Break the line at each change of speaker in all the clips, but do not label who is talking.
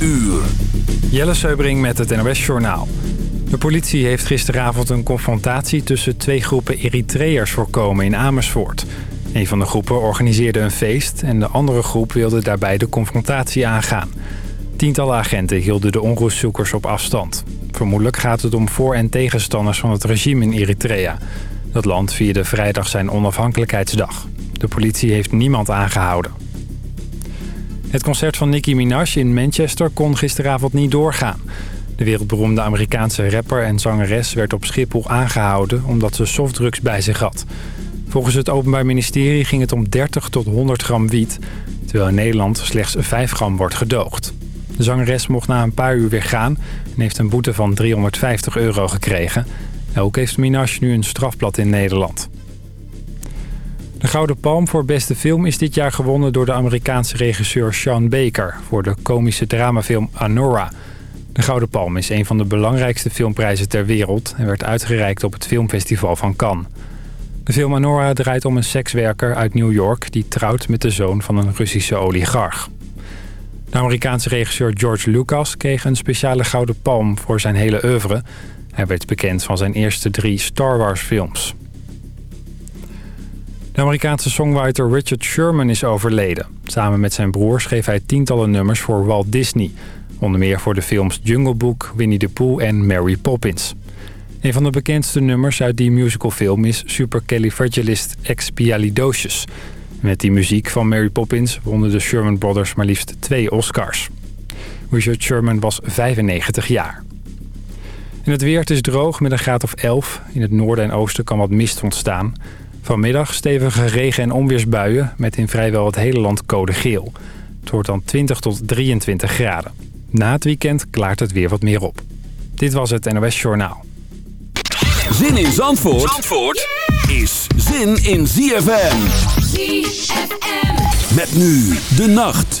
uur.
Jelle Seubring met het NOS Journaal. De politie heeft gisteravond een confrontatie tussen twee groepen Eritreërs voorkomen in Amersfoort. Een van de groepen organiseerde een feest en de andere groep wilde daarbij de confrontatie aangaan. Tientallen agenten hielden de onrustzoekers op afstand. Vermoedelijk gaat het om voor- en tegenstanders van het regime in Eritrea. Dat land vierde vrijdag zijn onafhankelijkheidsdag. De politie heeft niemand aangehouden. Het concert van Nicki Minaj in Manchester kon gisteravond niet doorgaan. De wereldberoemde Amerikaanse rapper en zangeres werd op Schiphol aangehouden omdat ze softdrugs bij zich had. Volgens het Openbaar Ministerie ging het om 30 tot 100 gram wiet, terwijl in Nederland slechts 5 gram wordt gedoogd. De zangeres mocht na een paar uur weer gaan en heeft een boete van 350 euro gekregen. Ook heeft Minaj nu een strafblad in Nederland. De Gouden Palm voor beste film is dit jaar gewonnen door de Amerikaanse regisseur Sean Baker... voor de komische dramafilm Anora. De Gouden Palm is een van de belangrijkste filmprijzen ter wereld... en werd uitgereikt op het filmfestival van Cannes. De film Anora draait om een sekswerker uit New York... die trouwt met de zoon van een Russische oligarch. De Amerikaanse regisseur George Lucas kreeg een speciale Gouden Palm voor zijn hele oeuvre. Hij werd bekend van zijn eerste drie Star Wars films. De Amerikaanse songwriter Richard Sherman is overleden. Samen met zijn broer schreef hij tientallen nummers voor Walt Disney. Onder meer voor de films Jungle Book, Winnie the Pooh en Mary Poppins. Een van de bekendste nummers uit die musicalfilm is Supercalifragilisticexpialidocious. Met die muziek van Mary Poppins wonnen de Sherman Brothers maar liefst twee Oscars. Richard Sherman was 95 jaar. In het weer is droog met een graad of 11. In het noorden en oosten kan wat mist ontstaan. Vanmiddag stevige regen- en onweersbuien met in vrijwel het hele land code geel. Het wordt dan 20 tot 23 graden. Na het weekend klaart het weer wat meer op. Dit was het NOS Journaal.
Zin in Zandvoort, Zandvoort is zin in ZFM.
ZFM.
Met nu de nacht.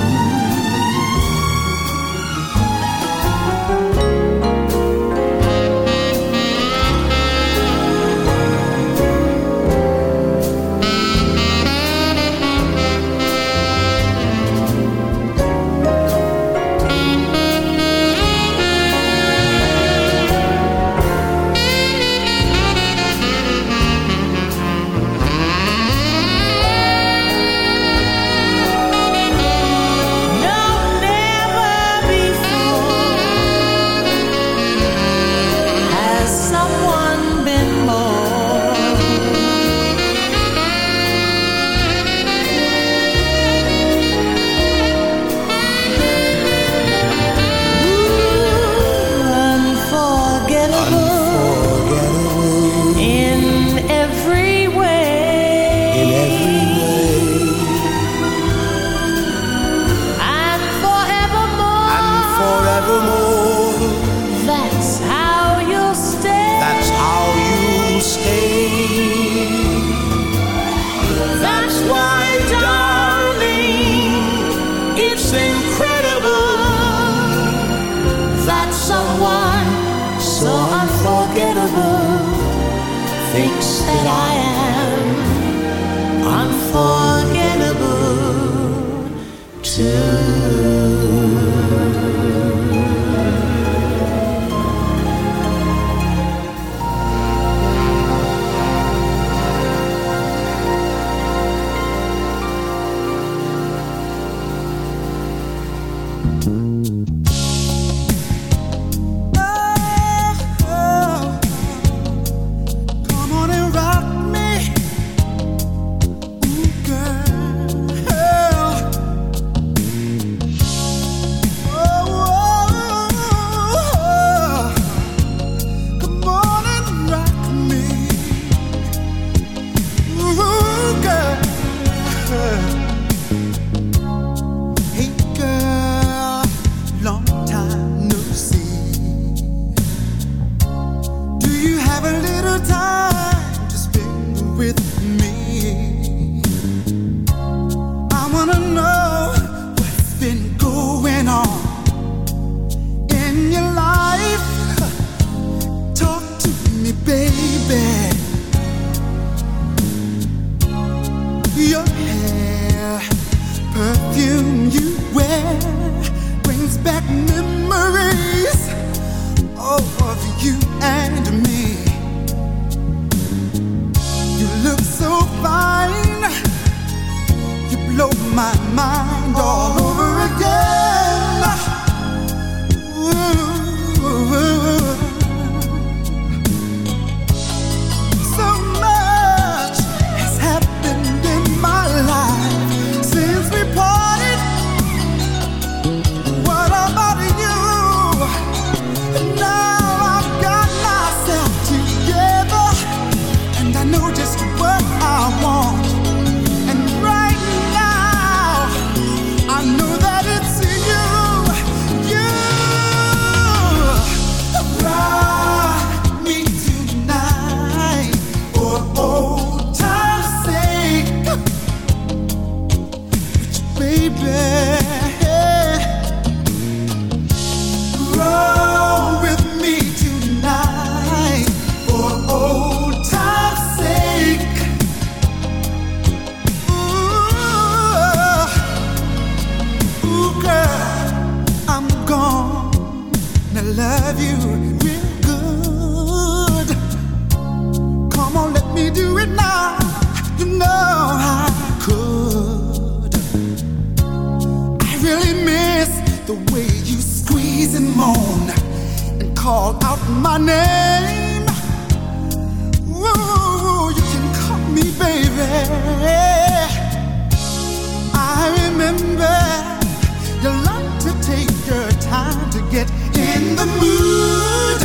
call out my name. Ooh, you can call me baby. I remember you like to take your time to get in the mood.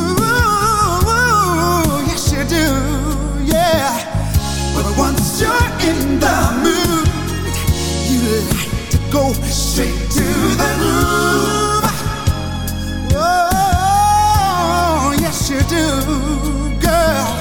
Ooh, yes you do, yeah. But once you're in the mood, you like to go straight to the moon. do, girl.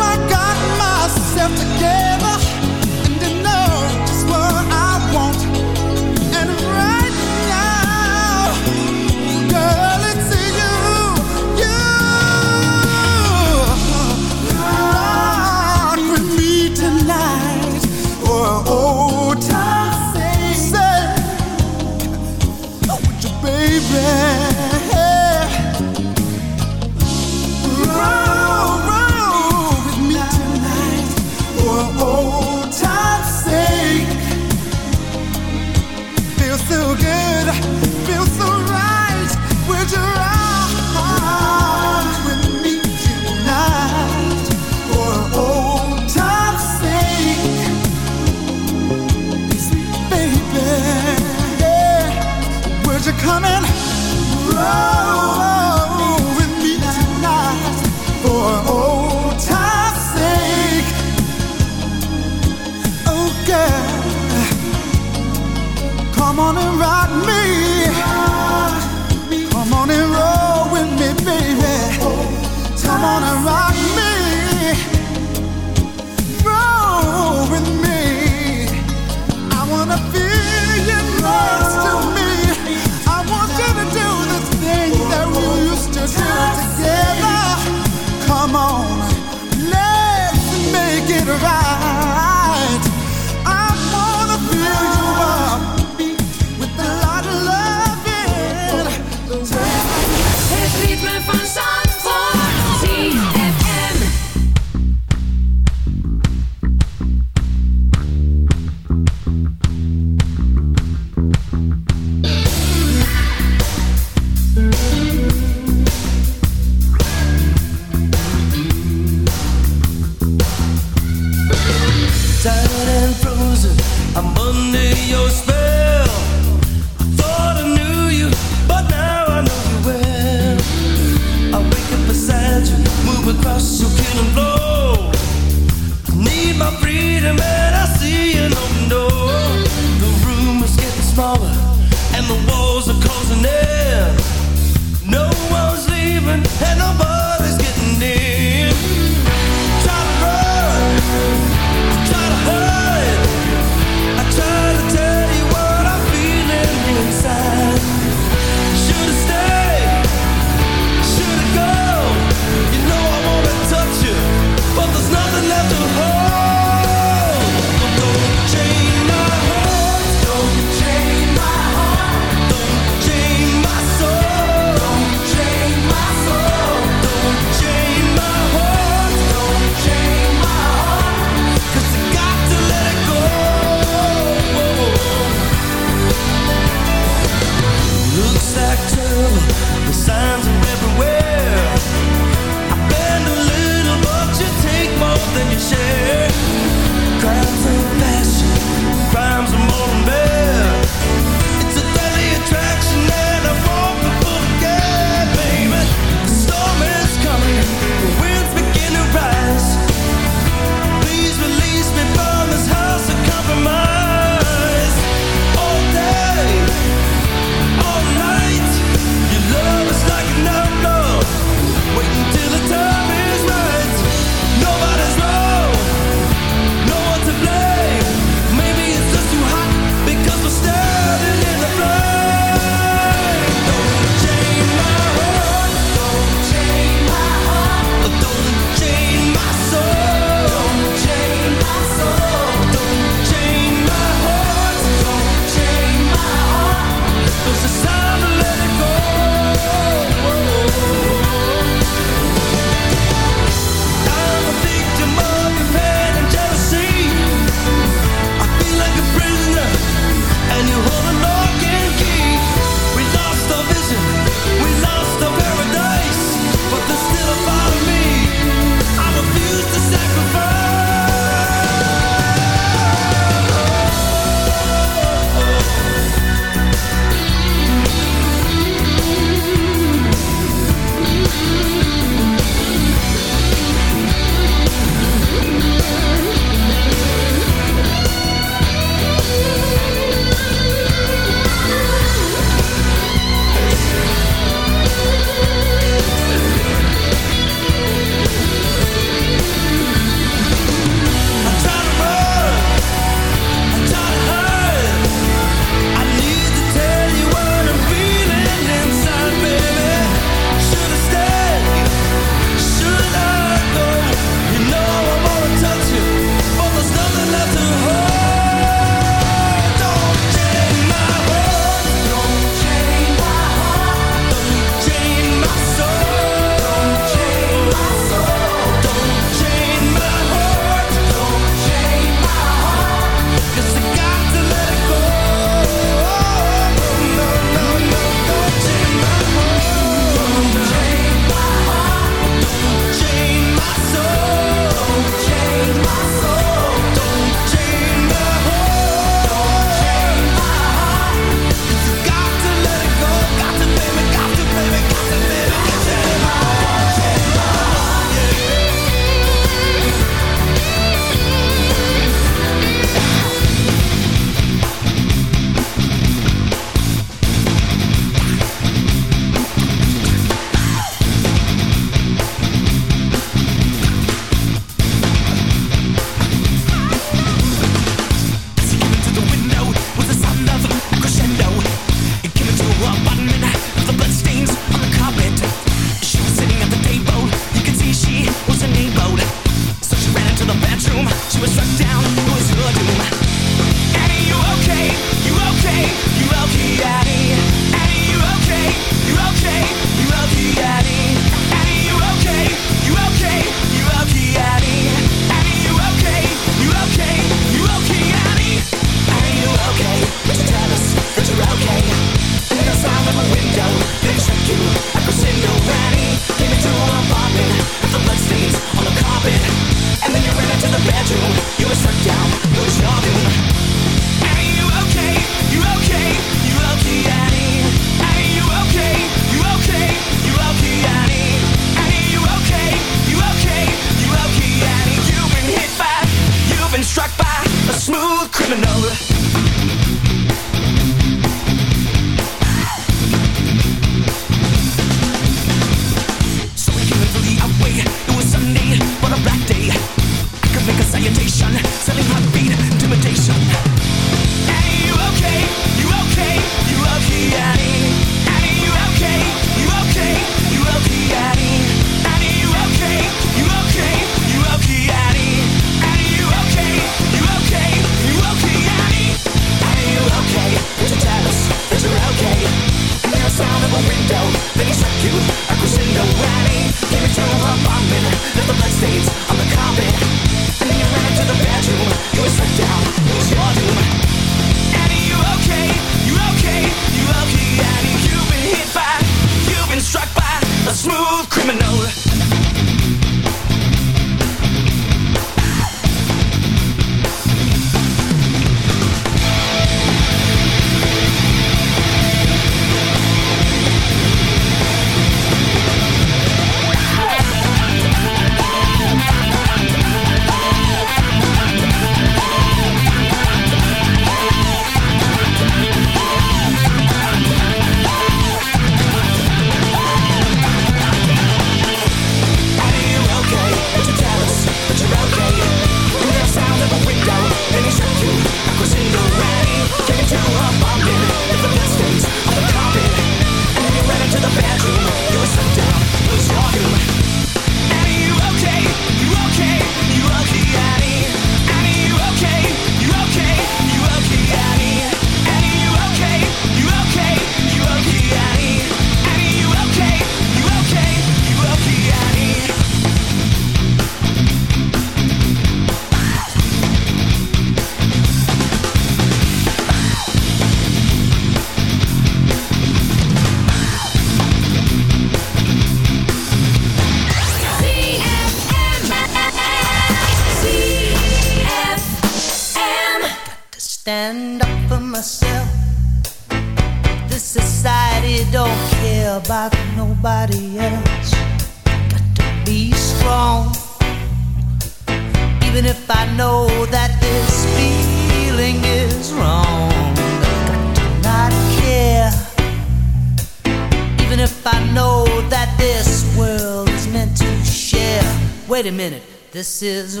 Is.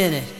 minute.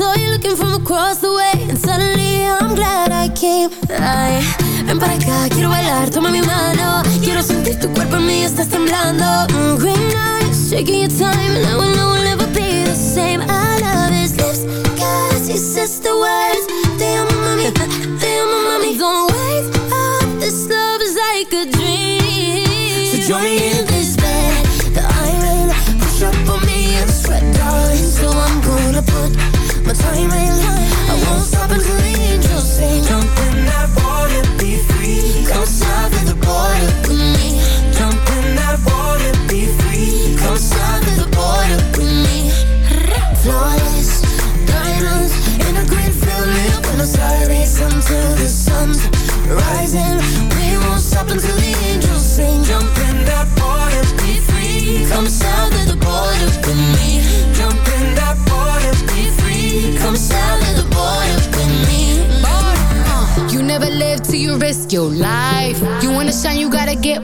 Saw you looking from across the way, and suddenly I'm glad I came. Ay, ven para acá, quiero bailar, toma mi mano. Quiero sentir tu cuerpo en mí, estás temblando. Mm, green eyes, taking your time, and I will know we'll never be the same. I love his lips, cause he says the words. Te amo, mami, te amo, mami. Don't wake up, this love is like a dream.
So join me in
time. I won't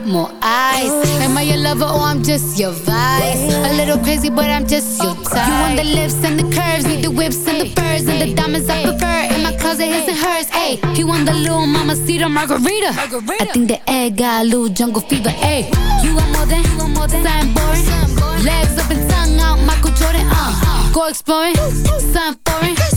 more eyes. Am I your lover or I'm just your vice? A little crazy, but I'm just your type. You want the lips and the curves, need the whips and the furs and the diamonds I prefer. In my closet, his and hers. Ayy, he want the little mama cedar margarita. I think the egg got a little jungle fever. Ayy, you want more than, you want more than something boring. Legs up and tongue out, Michael Jordan. Uh, go exploring, something foreign.